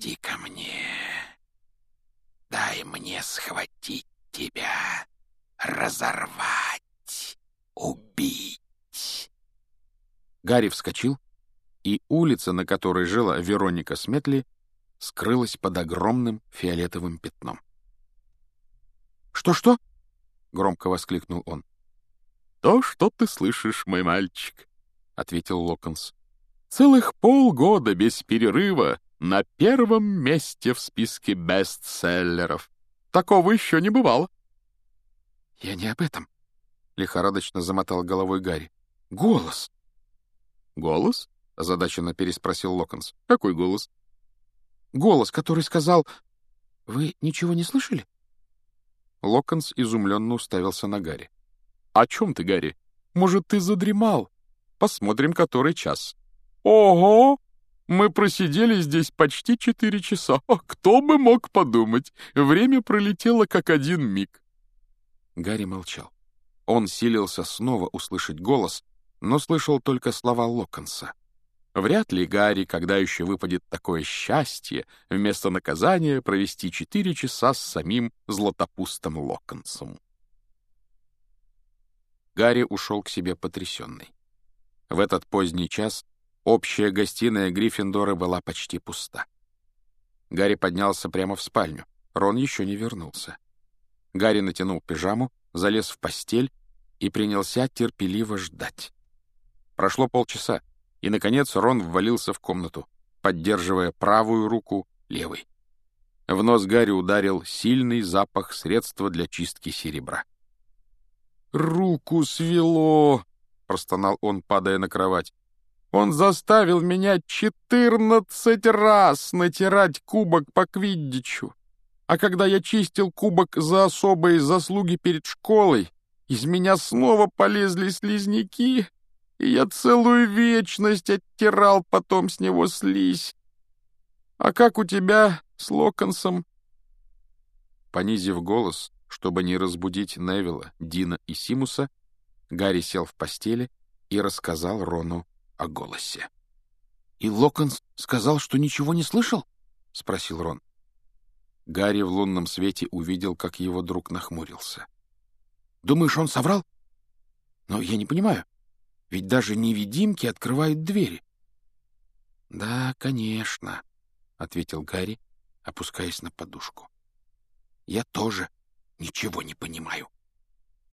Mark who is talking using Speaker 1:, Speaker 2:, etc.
Speaker 1: Подойди ко мне. Дай мне схватить тебя, разорвать, убить.
Speaker 2: Гарри вскочил, и улица, на которой жила Вероника Сметли, скрылась под огромным фиолетовым пятном.
Speaker 3: «Что-что?»
Speaker 2: — громко воскликнул он.
Speaker 3: «То, что ты слышишь, мой мальчик», — ответил Локонс. «Целых полгода без перерыва на первом месте в списке бестселлеров. Такого еще не бывало».
Speaker 2: «Я не об этом», — лихорадочно замотал головой Гарри. «Голос!»
Speaker 3: «Голос?» — озадаченно переспросил Локонс. «Какой голос?»
Speaker 2: «Голос, который сказал... Вы ничего не слышали?» Локонс изумленно уставился на Гарри.
Speaker 3: «О чем ты, Гарри? Может, ты задремал? Посмотрим, который час». «Ого! Мы просидели здесь почти четыре часа. Кто бы мог подумать? Время пролетело как один миг».
Speaker 2: Гарри молчал. Он силился снова услышать голос, но слышал только слова Локонса. Вряд ли Гарри, когда еще выпадет такое счастье, вместо наказания провести четыре часа с самим златопустым Локонсом. Гарри ушел к себе потрясенный. В этот поздний час общая гостиная Гриффиндора была почти пуста. Гарри поднялся прямо в спальню. Рон еще не вернулся. Гарри натянул пижаму, залез в постель и принялся терпеливо ждать. Прошло полчаса, и, наконец, Рон ввалился в комнату, поддерживая правую руку левой. В нос Гарри ударил сильный запах средства для чистки серебра.
Speaker 3: «Руку свело!» — простонал он, падая на кровать. «Он заставил меня четырнадцать раз натирать кубок по квиддичу. А когда я чистил кубок за особые заслуги перед школой, из меня снова полезли слизняки, и я целую вечность оттирал потом с него слизь. А как у тебя с Локонсом?»
Speaker 2: Понизив голос, чтобы не разбудить Невилла, Дина и Симуса, Гарри сел в постели и рассказал Рону о голосе.
Speaker 1: «И Локонс сказал, что ничего не слышал?» — спросил Рон.
Speaker 2: Гарри в лунном свете увидел, как его друг нахмурился.
Speaker 1: «Думаешь, он соврал? Но я не понимаю, ведь даже невидимки открывают двери».
Speaker 2: «Да, конечно», — ответил Гарри, опускаясь на подушку.
Speaker 1: «Я тоже ничего не понимаю».